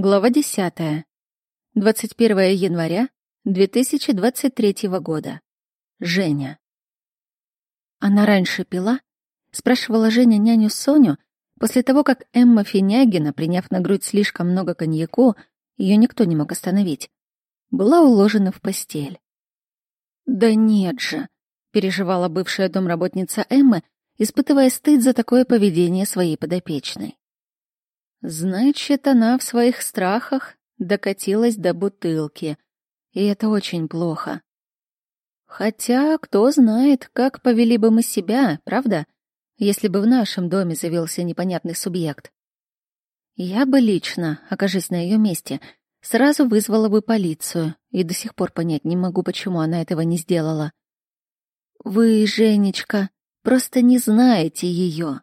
Глава 10. 21 января 2023 года. Женя. Она раньше пила? Спрашивала Женя няню Соню после того, как Эмма Финягина, приняв на грудь слишком много коньяку, ее никто не мог остановить, была уложена в постель. «Да нет же», — переживала бывшая домработница Эммы, испытывая стыд за такое поведение своей подопечной. Значит, она в своих страхах докатилась до бутылки, и это очень плохо. Хотя, кто знает, как повели бы мы себя, правда, если бы в нашем доме завелся непонятный субъект. Я бы лично, окажись на ее месте, сразу вызвала бы полицию, и до сих пор понять не могу, почему она этого не сделала. Вы, Женечка, просто не знаете ее.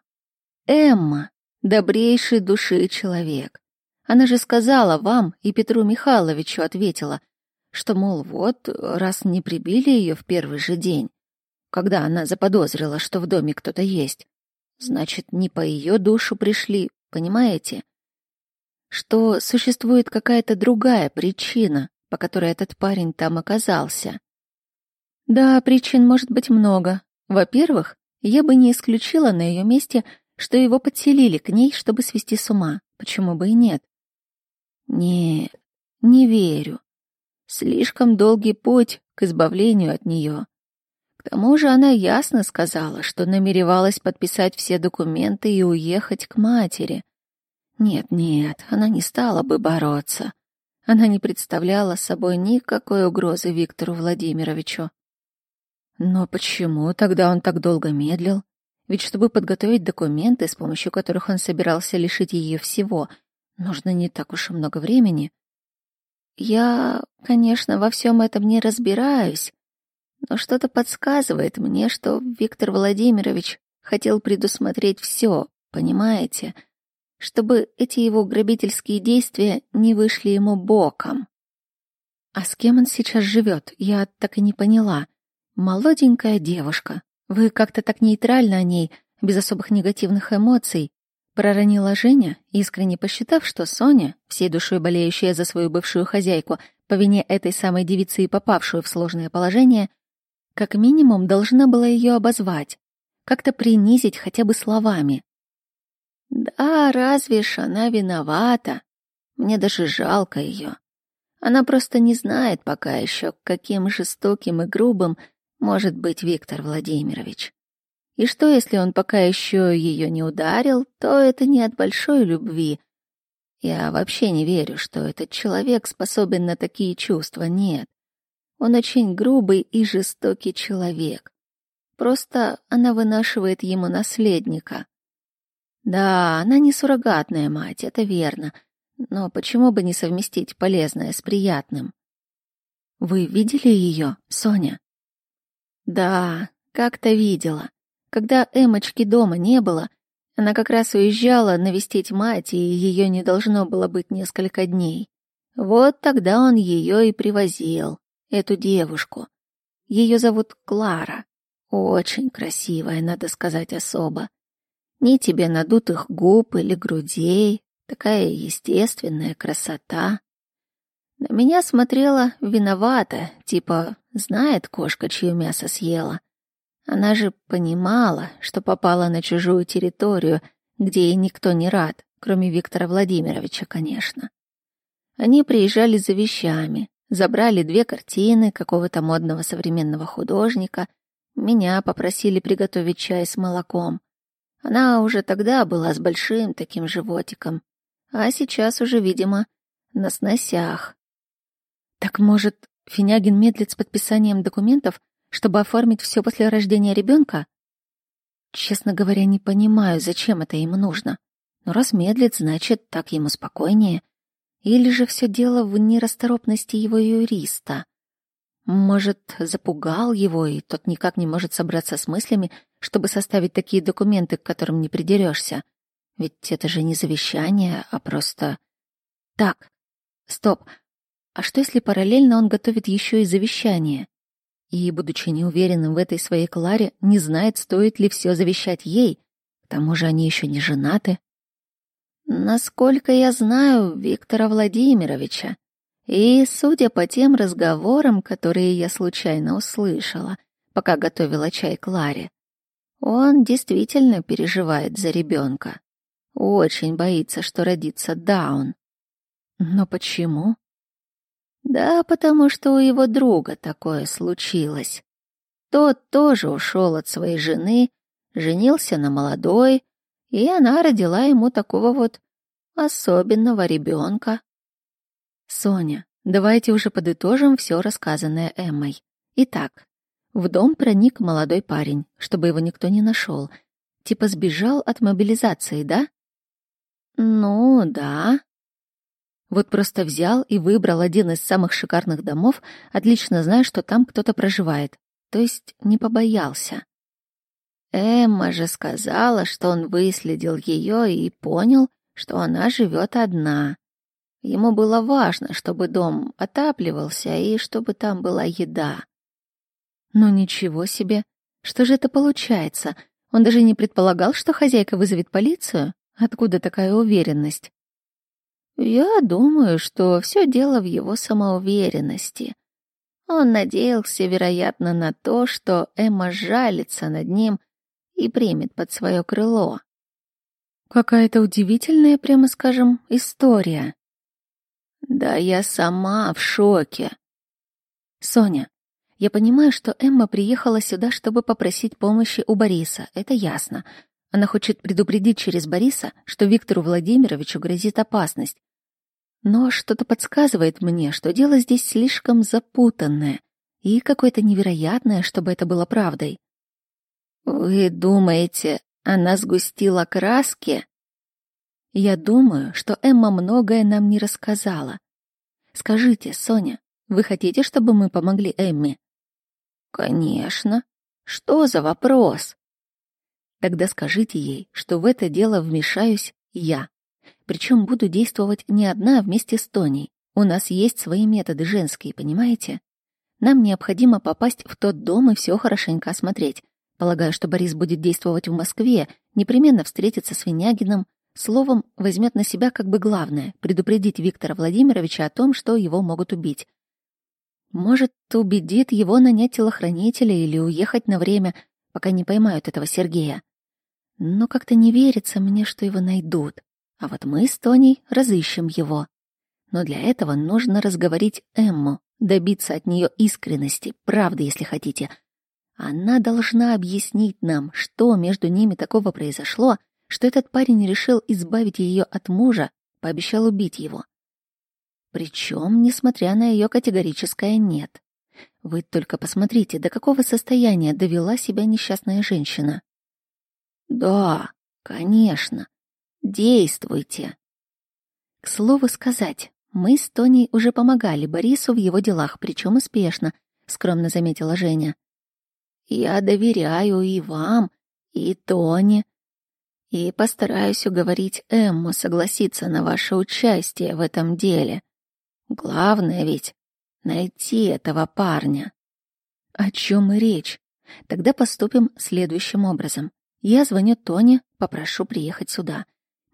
Эмма добрейшей души человек. Она же сказала вам и Петру Михайловичу ответила, что, мол, вот, раз не прибили ее в первый же день, когда она заподозрила, что в доме кто-то есть, значит, не по ее душу пришли, понимаете? Что существует какая-то другая причина, по которой этот парень там оказался. Да, причин может быть много. Во-первых, я бы не исключила на ее месте что его подселили к ней, чтобы свести с ума. Почему бы и нет? Нет, не верю. Слишком долгий путь к избавлению от нее. К тому же она ясно сказала, что намеревалась подписать все документы и уехать к матери. Нет-нет, она не стала бы бороться. Она не представляла собой никакой угрозы Виктору Владимировичу. Но почему тогда он так долго медлил? Ведь чтобы подготовить документы, с помощью которых он собирался лишить ее всего, нужно не так уж и много времени. Я, конечно, во всем этом не разбираюсь, но что-то подсказывает мне, что Виктор Владимирович хотел предусмотреть все, понимаете, чтобы эти его грабительские действия не вышли ему боком. А с кем он сейчас живет, я так и не поняла. Молоденькая девушка, вы как-то так нейтрально о ней, без особых негативных эмоций, проронила Женя, искренне посчитав, что Соня, всей душой болеющая за свою бывшую хозяйку, по вине этой самой девицы и попавшую в сложное положение, как минимум должна была ее обозвать, как-то принизить хотя бы словами. Да, разве ж она виновата? Мне даже жалко ее. Она просто не знает пока еще, каким жестоким и грубым может быть Виктор Владимирович. И что, если он пока еще ее не ударил, то это не от большой любви. Я вообще не верю, что этот человек способен на такие чувства, нет. Он очень грубый и жестокий человек. Просто она вынашивает ему наследника. Да, она не суррогатная мать, это верно. Но почему бы не совместить полезное с приятным? Вы видели ее, Соня? Да, как-то видела. Когда Эмочки дома не было, она как раз уезжала навестить мать, и ее не должно было быть несколько дней. Вот тогда он ее и привозил, эту девушку. Ее зовут Клара. Очень красивая, надо сказать, особо. Ни тебе надутых губ или грудей, такая естественная красота. На меня смотрела виновата, типа знает кошка, чье мясо съела. Она же понимала, что попала на чужую территорию, где ей никто не рад, кроме Виктора Владимировича, конечно. Они приезжали за вещами, забрали две картины какого-то модного современного художника, меня попросили приготовить чай с молоком. Она уже тогда была с большим таким животиком, а сейчас уже, видимо, на сносях. Так может, Финягин медлит с подписанием документов, чтобы оформить все после рождения ребенка? Честно говоря, не понимаю, зачем это ему нужно. Но раз медлит, значит, так ему спокойнее. Или же все дело в нерасторопности его юриста? Может, запугал его, и тот никак не может собраться с мыслями, чтобы составить такие документы, к которым не придерешься. Ведь это же не завещание, а просто... Так, стоп, а что если параллельно он готовит еще и завещание? И, будучи неуверенным в этой своей Кларе, не знает, стоит ли все завещать ей. К тому же они еще не женаты. Насколько я знаю Виктора Владимировича, и, судя по тем разговорам, которые я случайно услышала, пока готовила чай Кларе, он действительно переживает за ребенка. Очень боится, что родится Даун. Но почему? Да, потому что у его друга такое случилось. Тот тоже ушел от своей жены, женился на молодой, и она родила ему такого вот особенного ребенка. Соня, давайте уже подытожим все рассказанное Эммой. Итак, в дом проник молодой парень, чтобы его никто не нашел. Типа сбежал от мобилизации, да? Ну, да. Вот просто взял и выбрал один из самых шикарных домов, отлично зная, что там кто-то проживает. То есть не побоялся. Эмма же сказала, что он выследил ее и понял, что она живет одна. Ему было важно, чтобы дом отапливался и чтобы там была еда. Но ничего себе! Что же это получается? Он даже не предполагал, что хозяйка вызовет полицию? Откуда такая уверенность? Я думаю, что все дело в его самоуверенности. Он надеялся, вероятно, на то, что Эмма жалится над ним и примет под свое крыло. Какая-то удивительная, прямо скажем, история. Да я сама в шоке. Соня, я понимаю, что Эмма приехала сюда, чтобы попросить помощи у Бориса. Это ясно. Она хочет предупредить через Бориса, что Виктору Владимировичу грозит опасность. Но что-то подсказывает мне, что дело здесь слишком запутанное и какое-то невероятное, чтобы это было правдой. Вы думаете, она сгустила краски? Я думаю, что Эмма многое нам не рассказала. Скажите, Соня, вы хотите, чтобы мы помогли Эмме? Конечно. Что за вопрос? Тогда скажите ей, что в это дело вмешаюсь я. Причем буду действовать не одна, а вместе с Тоней. У нас есть свои методы женские, понимаете? Нам необходимо попасть в тот дом и все хорошенько осмотреть. Полагаю, что Борис будет действовать в Москве, непременно встретиться с Винягином, Словом, возьмет на себя как бы главное — предупредить Виктора Владимировича о том, что его могут убить. Может, убедит его нанять телохранителя или уехать на время, пока не поймают этого Сергея. Но как-то не верится мне, что его найдут. А вот мы с Тоней разыщем его. Но для этого нужно разговорить Эмму, добиться от нее искренности, правды, если хотите. Она должна объяснить нам, что между ними такого произошло, что этот парень решил избавить ее от мужа, пообещал убить его. Причем, несмотря на ее категорическое «нет». Вы только посмотрите, до какого состояния довела себя несчастная женщина. Да, конечно. Действуйте. К слову сказать, мы с Тоней уже помогали Борису в его делах, причем успешно, скромно заметила Женя. Я доверяю и вам, и Тоне, и постараюсь уговорить Эмму согласиться на ваше участие в этом деле. Главное ведь найти этого парня. О чем и речь? Тогда поступим следующим образом. Я звоню Тоне, попрошу приехать сюда.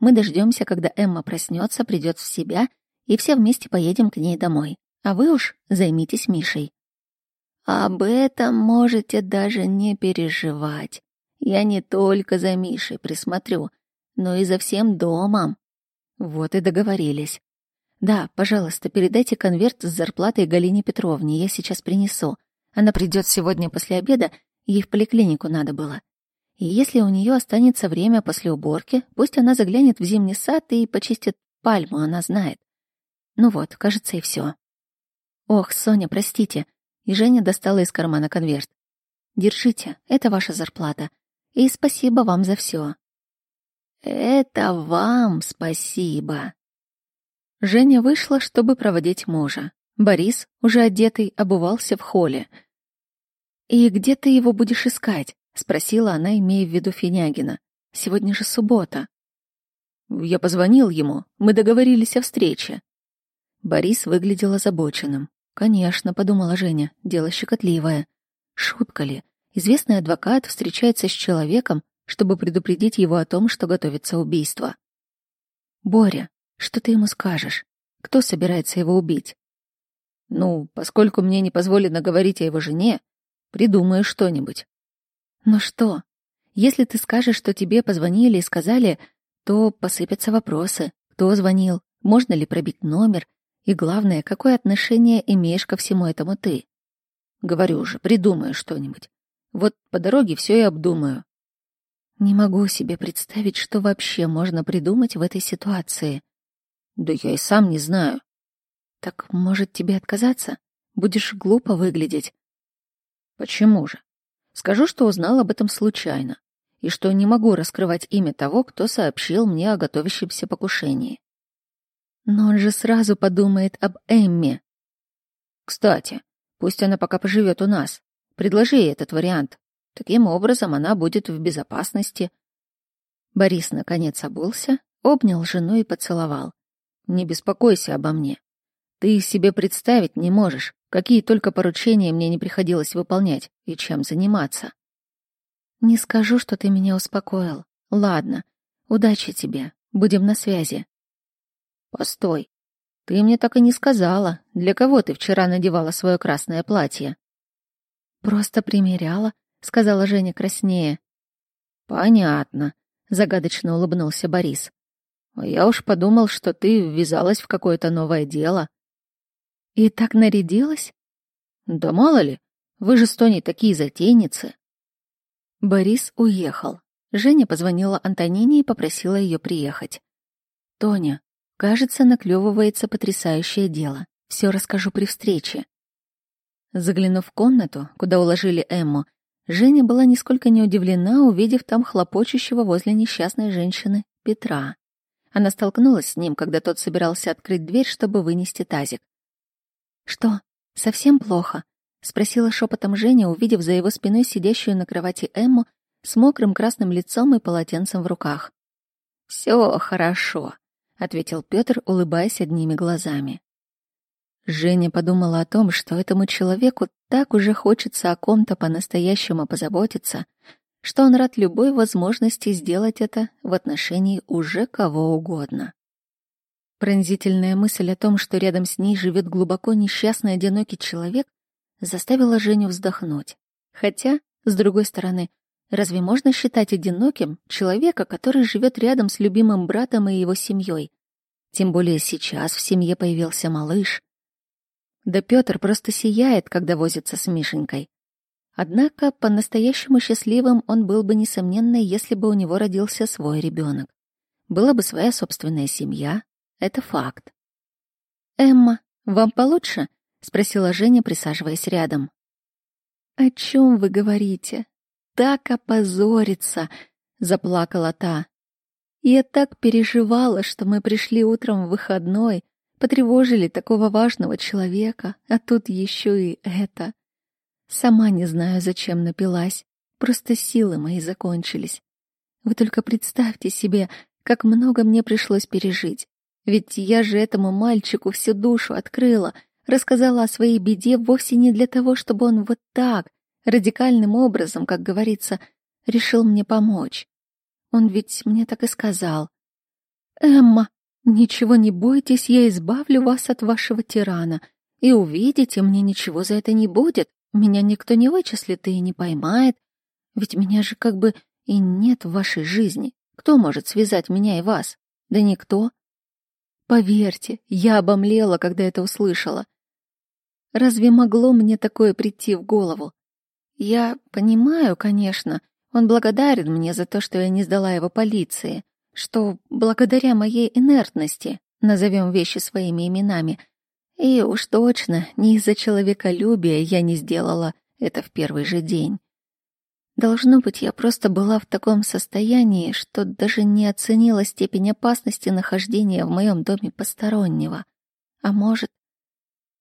Мы дождемся, когда Эмма проснется, придет в себя, и все вместе поедем к ней домой. А вы уж займитесь Мишей. Об этом можете даже не переживать. Я не только за Мишей присмотрю, но и за всем домом. Вот и договорились. Да, пожалуйста, передайте конверт с зарплатой Галине Петровне, я сейчас принесу. Она придет сегодня после обеда, ей в поликлинику надо было. И если у нее останется время после уборки, пусть она заглянет в зимний сад и почистит пальму, она знает. Ну вот, кажется, и все. Ох, Соня, простите. И Женя достала из кармана конверт. Держите, это ваша зарплата. И спасибо вам за все. Это вам спасибо. Женя вышла, чтобы проводить мужа. Борис, уже одетый, обувался в холле. «И где ты его будешь искать?» — спросила она, имея в виду Финягина. «Сегодня же суббота». Я позвонил ему, мы договорились о встрече. Борис выглядел озабоченным. «Конечно», — подумала Женя, — «дело щекотливое. Шутка ли? известный адвокат встречается с человеком, чтобы предупредить его о том, что готовится убийство. Боря, что ты ему скажешь? Кто собирается его убить? Ну, поскольку мне не позволено говорить о его жене, придумаю что-нибудь. Ну что? Если ты скажешь, что тебе позвонили и сказали, то посыпятся вопросы. Кто звонил? Можно ли пробить номер? И главное, какое отношение имеешь ко всему этому ты? Говорю же, придумаю что-нибудь. Вот по дороге все и обдумаю. Не могу себе представить, что вообще можно придумать в этой ситуации. Да я и сам не знаю. Так, может, тебе отказаться? Будешь глупо выглядеть. Почему же? Скажу, что узнал об этом случайно, и что не могу раскрывать имя того, кто сообщил мне о готовящемся покушении. Но он же сразу подумает об Эмме. Кстати, пусть она пока поживет у нас. Предложи ей этот вариант. Таким образом, она будет в безопасности. Борис наконец обулся, обнял жену и поцеловал. Не беспокойся обо мне. Ты себе представить не можешь, какие только поручения мне не приходилось выполнять и чем заниматься. Не скажу, что ты меня успокоил. Ладно, удачи тебе, будем на связи. Постой, ты мне так и не сказала, для кого ты вчера надевала свое красное платье. Просто примеряла, сказала Женя краснее. Понятно, загадочно улыбнулся Борис. А я уж подумал, что ты ввязалась в какое-то новое дело. И так нарядилась? Да мало ли, вы же с Тоней такие затейницы. Борис уехал. Женя позвонила Антонине и попросила ее приехать. Тоня, кажется, наклевывается потрясающее дело. Все расскажу при встрече. Заглянув в комнату, куда уложили Эмму, Женя была нисколько не удивлена, увидев там хлопочущего возле несчастной женщины Петра. Она столкнулась с ним, когда тот собирался открыть дверь, чтобы вынести тазик. «Что, совсем плохо?» — спросила шепотом Женя, увидев за его спиной сидящую на кровати Эмму с мокрым красным лицом и полотенцем в руках. «Все хорошо», — ответил Петр, улыбаясь одними глазами. Женя подумала о том, что этому человеку так уже хочется о ком-то по-настоящему позаботиться, что он рад любой возможности сделать это в отношении уже кого угодно. Пронзительная мысль о том, что рядом с ней живет глубоко несчастный одинокий человек, заставила Женю вздохнуть. Хотя, с другой стороны, разве можно считать одиноким человека, который живет рядом с любимым братом и его семьей? Тем более сейчас в семье появился малыш. Да Петр просто сияет, когда возится с Мишенькой. Однако по-настоящему счастливым он был бы, несомненно, если бы у него родился свой ребенок. Была бы своя собственная семья, это факт. «Эмма, вам получше?» — спросила Женя, присаживаясь рядом. «О чем вы говорите? Так опозориться!» — заплакала та. «Я так переживала, что мы пришли утром в выходной, потревожили такого важного человека, а тут еще и это. Сама не знаю, зачем напилась. Просто силы мои закончились. Вы только представьте себе, как много мне пришлось пережить. Ведь я же этому мальчику всю душу открыла, рассказала о своей беде вовсе не для того, чтобы он вот так, радикальным образом, как говорится, решил мне помочь. Он ведь мне так и сказал. «Эмма, ничего не бойтесь, я избавлю вас от вашего тирана. И увидите, мне ничего за это не будет. Меня никто не вычислит и не поймает, ведь меня же как бы и нет в вашей жизни. Кто может связать меня и вас? Да никто. Поверьте, я обомлела, когда это услышала. Разве могло мне такое прийти в голову? Я понимаю, конечно, он благодарен мне за то, что я не сдала его полиции, что благодаря моей инертности, назовем вещи своими именами, и уж точно не из-за человеколюбия я не сделала это в первый же день. Должно быть, я просто была в таком состоянии, что даже не оценила степень опасности нахождения в моем доме постороннего. А может,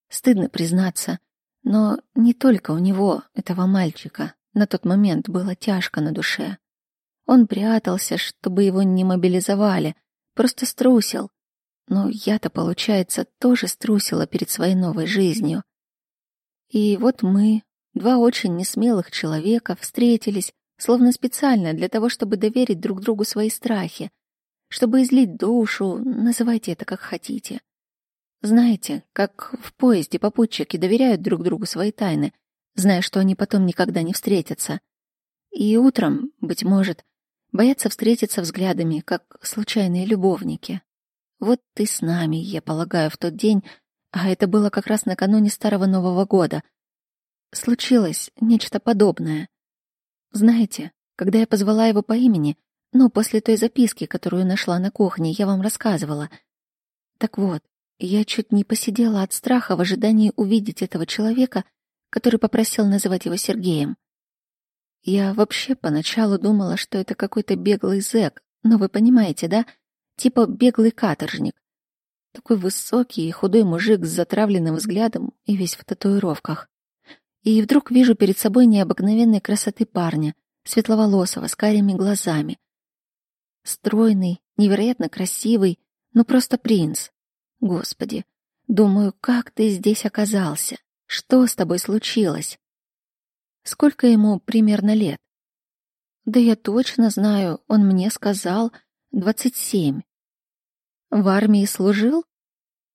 стыдно признаться, но не только у него, этого мальчика, на тот момент было тяжко на душе. Он прятался, чтобы его не мобилизовали, просто струсил, но я-то, получается, тоже струсила перед своей новой жизнью. И вот мы, два очень несмелых человека, встретились, словно специально для того, чтобы доверить друг другу свои страхи, чтобы излить душу, называйте это как хотите. Знаете, как в поезде попутчики доверяют друг другу свои тайны, зная, что они потом никогда не встретятся. И утром, быть может, боятся встретиться взглядами, как случайные любовники. Вот ты с нами, я полагаю, в тот день, а это было как раз накануне Старого Нового года. Случилось нечто подобное. Знаете, когда я позвала его по имени, ну, после той записки, которую нашла на кухне, я вам рассказывала. Так вот, я чуть не посидела от страха в ожидании увидеть этого человека, который попросил называть его Сергеем. Я вообще поначалу думала, что это какой-то беглый зэк, но вы понимаете, да? Типа беглый каторжник. Такой высокий и худой мужик с затравленным взглядом и весь в татуировках. И вдруг вижу перед собой необыкновенной красоты парня, светловолосого, с карими глазами. Стройный, невероятно красивый, ну просто принц. Господи, думаю, как ты здесь оказался? Что с тобой случилось? Сколько ему примерно лет? Да я точно знаю, он мне сказал двадцать семь. В армии служил?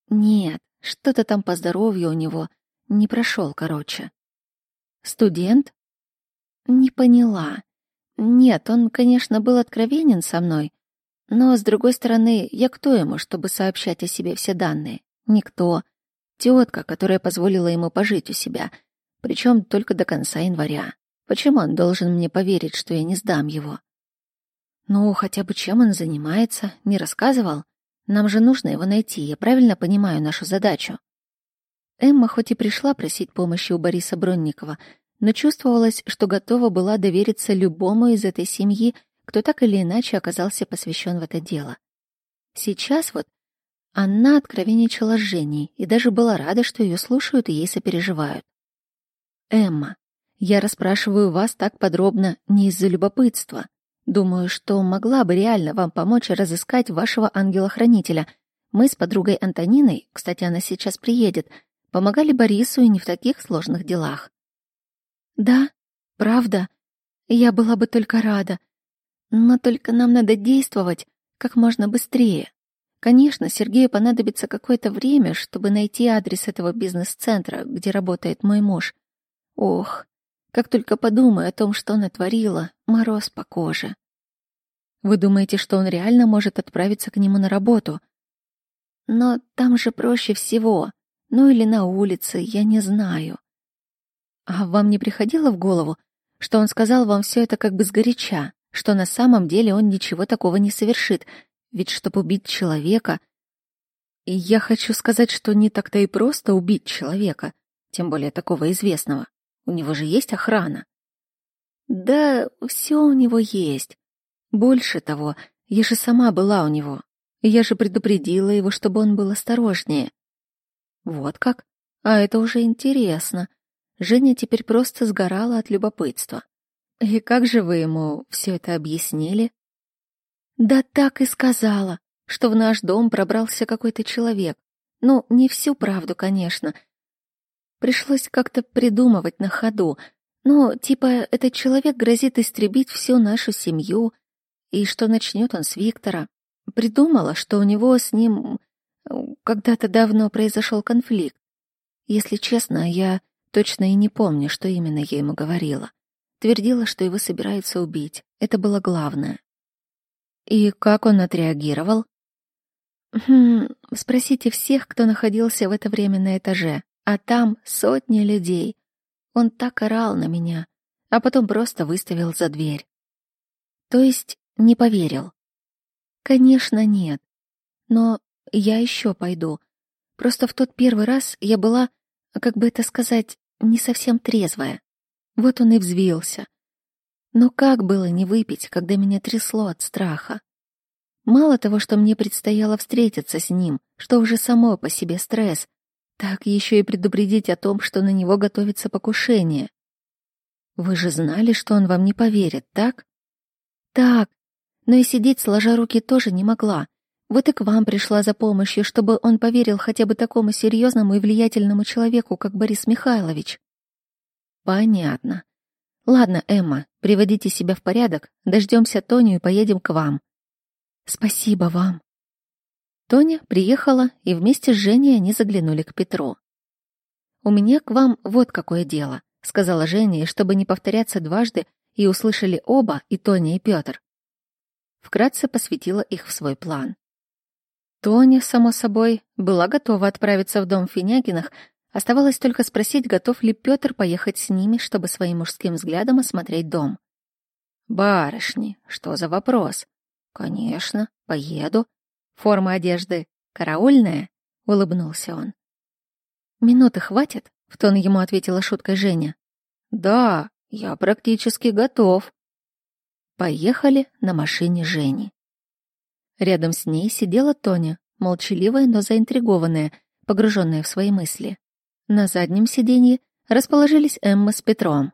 Нет, что-то там по здоровью у него не прошел, короче. Студент? Не поняла. Нет, он, конечно, был откровенен со мной, но, с другой стороны, я кто ему, чтобы сообщать о себе все данные? Никто. Тетка, которая позволила ему пожить у себя — причем только до конца января. Почему он должен мне поверить, что я не сдам его? Ну, хотя бы чем он занимается, не рассказывал? Нам же нужно его найти, я правильно понимаю нашу задачу. Эмма хоть и пришла просить помощи у Бориса Бронникова, но чувствовалось, что готова была довериться любому из этой семьи, кто так или иначе оказался посвящен в это дело. Сейчас вот она откровенничала с Женей и даже была рада, что ее слушают и ей сопереживают. Эмма, я расспрашиваю вас так подробно не из-за любопытства. Думаю, что могла бы реально вам помочь разыскать вашего ангела-хранителя. Мы с подругой Антониной, кстати, она сейчас приедет, помогали Борису и не в таких сложных делах. Да, правда. Я была бы только рада. Но только нам надо действовать как можно быстрее. Конечно, Сергею понадобится какое-то время, чтобы найти адрес этого бизнес-центра, где работает мой муж. Ох, как только подумаю о том, что натворила, мороз по коже. Вы думаете, что он реально может отправиться к нему на работу? Но там же проще всего. Ну или на улице, я не знаю. А вам не приходило в голову, что он сказал вам все это как бы сгоряча, что на самом деле он ничего такого не совершит, ведь чтобы убить человека... Я хочу сказать, что не так-то и просто убить человека, тем более такого известного. У него же есть охрана. Да, все у него есть. Больше того, я же сама была у него. Я же предупредила его, чтобы он был осторожнее. Вот как? А это уже интересно. Женя теперь просто сгорала от любопытства. И как же вы ему все это объяснили? Да так и сказала, что в наш дом пробрался какой-то человек. Ну, не всю правду, конечно, Пришлось как-то придумывать на ходу. Ну, типа, этот человек грозит истребить всю нашу семью, и что начнет он с Виктора. Придумала, что у него с ним когда-то давно произошел конфликт. Если честно, я точно и не помню, что именно я ему говорила. Твердила, что его собираются убить. Это было главное. И как он отреагировал? Хм, спросите всех, кто находился в это время на этаже а там сотни людей. Он так орал на меня, а потом просто выставил за дверь. То есть не поверил? Конечно, нет. Но я еще пойду. Просто в тот первый раз я была, как бы это сказать, не совсем трезвая. Вот он и взвился. Но как было не выпить, когда меня трясло от страха? Мало того, что мне предстояло встретиться с ним, что уже само по себе стресс, так еще и предупредить о том, что на него готовится покушение. Вы же знали, что он вам не поверит, так? Так. Но и сидеть сложа руки тоже не могла. Вот и к вам пришла за помощью, чтобы он поверил хотя бы такому серьезному и влиятельному человеку, как Борис Михайлович. Понятно. Ладно, Эмма, приводите себя в порядок, дождемся Тоню и поедем к вам. Спасибо вам. Тоня приехала, и вместе с Женей они заглянули к Петру. «У меня к вам вот какое дело», — сказала Женя, чтобы не повторяться дважды, и услышали оба, и Тоня, и Петр. Вкратце посвятила их в свой план. Тоня, само собой, была готова отправиться в дом Финягинах, оставалось только спросить, готов ли Петр поехать с ними, чтобы своим мужским взглядом осмотреть дом. «Барышни, что за вопрос?» «Конечно, поеду. Форма одежды караульная?» — улыбнулся он. «Минуты хватит?» — в тон ему ответила шуткой Женя. «Да, я практически готов». Поехали на машине Жени. Рядом с ней сидела Тоня, молчаливая, но заинтригованная, погруженная в свои мысли. На заднем сиденье расположились Эмма с Петром.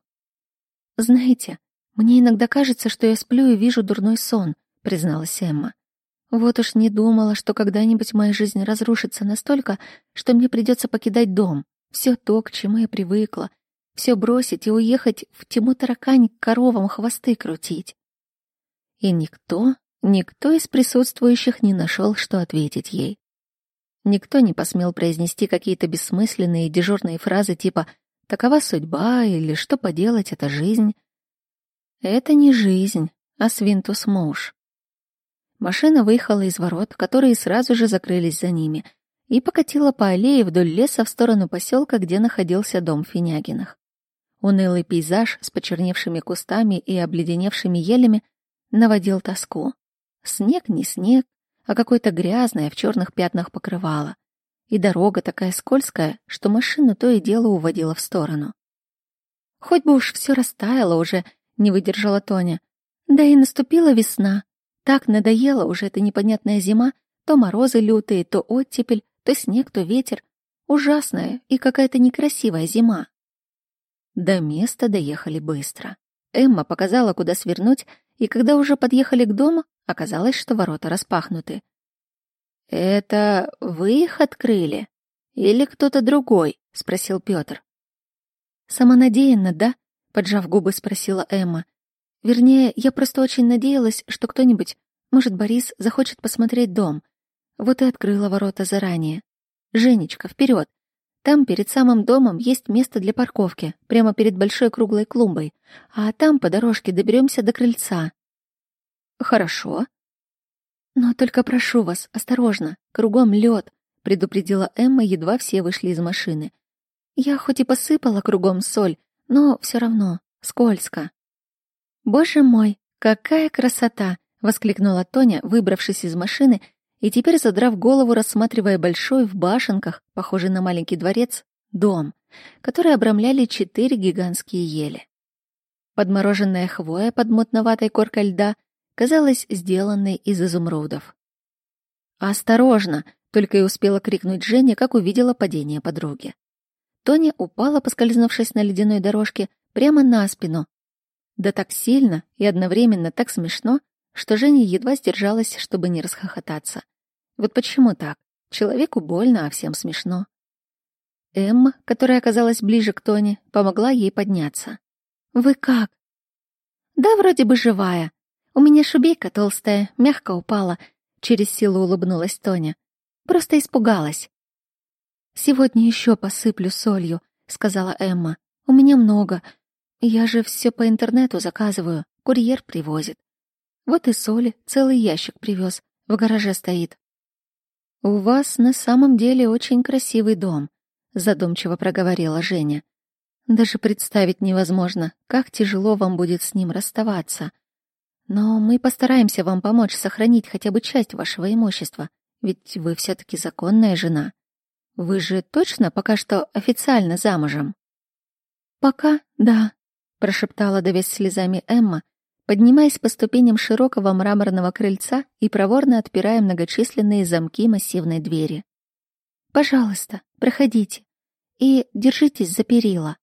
«Знаете, мне иногда кажется, что я сплю и вижу дурной сон», — призналась Эмма. Вот уж не думала, что когда-нибудь моя жизнь разрушится настолько, что мне придется покидать дом, все то, к чему я привыкла, все бросить и уехать в тьму таракань к коровам хвосты крутить. И никто, никто из присутствующих не нашел, что ответить ей. Никто не посмел произнести какие-то бессмысленные дежурные фразы типа «такова судьба» или «что поделать, это жизнь». Это не жизнь, а свинтус муж. Машина выехала из ворот, которые сразу же закрылись за ними, и покатила по аллее вдоль леса в сторону поселка, где находился дом Финягинах. Унылый пейзаж с почерневшими кустами и обледеневшими елями наводил тоску. Снег не снег, а какое-то грязное в черных пятнах покрывало. И дорога такая скользкая, что машину то и дело уводила в сторону. Хоть бы уж все растаяло уже, не выдержала Тоня. Да и наступила весна. Так надоела уже эта непонятная зима, то морозы лютые, то оттепель, то снег, то ветер. Ужасная и какая-то некрасивая зима. До места доехали быстро. Эмма показала, куда свернуть, и когда уже подъехали к дому, оказалось, что ворота распахнуты. «Это вы их открыли? Или кто-то другой?» — спросил Пётр. «Самонадеянно, да?» — поджав губы, спросила Эмма. Вернее, я просто очень надеялась, что кто-нибудь, может, Борис, захочет посмотреть дом. Вот и открыла ворота заранее. Женечка, вперед! Там перед самым домом есть место для парковки, прямо перед большой круглой клумбой, а там по дорожке доберемся до крыльца. Хорошо. Но только прошу вас, осторожно, кругом лед, предупредила Эмма, едва все вышли из машины. Я хоть и посыпала кругом соль, но все равно скользко. «Боже мой, какая красота!» — воскликнула Тоня, выбравшись из машины и теперь, задрав голову, рассматривая большой в башенках, похожий на маленький дворец, дом, который обрамляли четыре гигантские ели. Подмороженная хвоя под мутноватой коркой льда казалась сделанной из изумрудов. «Осторожно!» — только и успела крикнуть Женя, как увидела падение подруги. Тоня упала, поскользнувшись на ледяной дорожке, прямо на спину, да так сильно и одновременно так смешно, что Женя едва сдержалась, чтобы не расхохотаться. Вот почему так? Человеку больно, а всем смешно. Эмма, которая оказалась ближе к Тоне, помогла ей подняться. «Вы как?» «Да, вроде бы живая. У меня шубейка толстая, мягко упала», — через силу улыбнулась Тоня. «Просто испугалась». «Сегодня еще посыплю солью», — сказала Эмма. «У меня много, я же все по интернету заказываю, курьер привозит. Вот и соли целый ящик привез, в гараже стоит. У вас на самом деле очень красивый дом, задумчиво проговорила Женя. Даже представить невозможно, как тяжело вам будет с ним расставаться. Но мы постараемся вам помочь сохранить хотя бы часть вашего имущества, ведь вы все-таки законная жена. Вы же точно пока что официально замужем? Пока, да, прошептала давясь слезами Эмма, поднимаясь по ступеням широкого мраморного крыльца и проворно отпирая многочисленные замки массивной двери. «Пожалуйста, проходите и держитесь за перила».